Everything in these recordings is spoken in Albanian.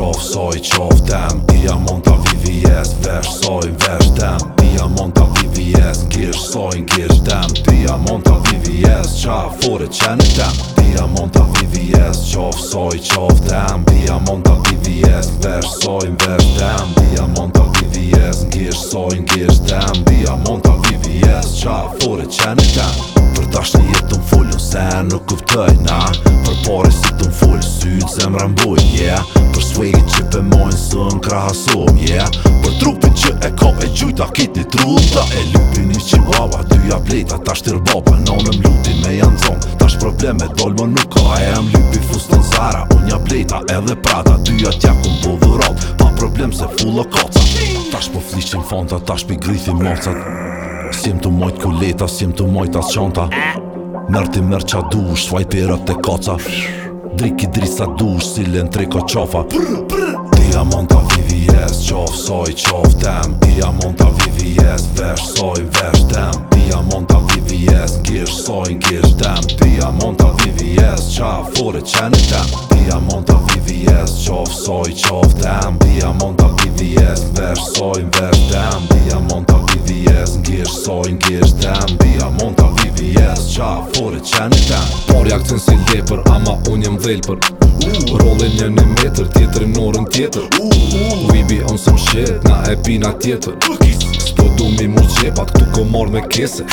qof soj qof tem I a mund t'a vivi jes vesh soj vesh tem I a t'a vivi jes soj në tem I a t'a vivi qa fure qeni tem I a t'a vivi qof soj qof tem I a mund t'a vivi jes vesh soj në vesh tem I a t'a vivi jes soj në tem I a t'a vivi qa fure qeni tem Për ta shni jetë të mfullu se nuk këftëj na Për pori si të mfullu Zemra mbuj, yeah Sway që për mojnë së në krahasom yeah. Për trupin që e ka e gjujta kit një truta E lupin një që vava dyja bleta Ta shtirë baba në në më lutin me janë zon Ta sh probleme dolë nuk ka E më lupi fustë zara Unë një bleta edhe prata Dyja tja ku më dhurat Pa problem se fulla koca kaca Ta shë po flishtin fanta Ta shë pi grithin mocat Sim të mojt kuleta Sim të mojt as qanta Mërti mërë qa du Shë fajperat të kaca Drik i drisa duqë si le në tre koqofa Përë, përë Ja mund të vivi jes, qof soj, qof tem I ja mund vesh soj, vesh tem I ja mund gish soj, gish tem I ja mund të vivi jes, qa furi qeni tem I ja mund qof soj, qof tem I ja mund vesh soj, vesh tem I ja mund gish soj, gish tem I ja mund të vivi jes, qa furi qeni tem Por jak të nësi lepër, ama unë jem dhejlëpër Rollin një një metër, tjetër në orën tjetër Vibi on së më shetë, na e pina tjetër Sto du mi mu zjepat, këtu ko mor me kese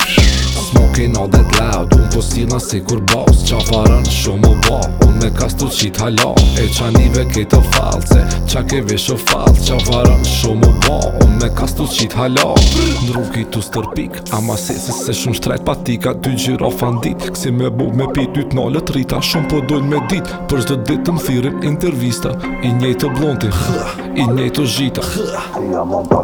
smokin all that loud Unë po s'jina si kur boss Qa farën shumë o bo Unë me kastu qit halo E qa nive kete falce Qa ke vesho falce Qa farën shumë o bo Unë me kastu qit halo Në rrugi tu stërpik ama se se se shumë shtrejt patika Ty gjiro dit Kësi me bu me pit yt në rita Shumë po dojnë me dit Për zdo dit të më thyrin intervista I njejtë të blontin I njejtë të zhita Nga mon pa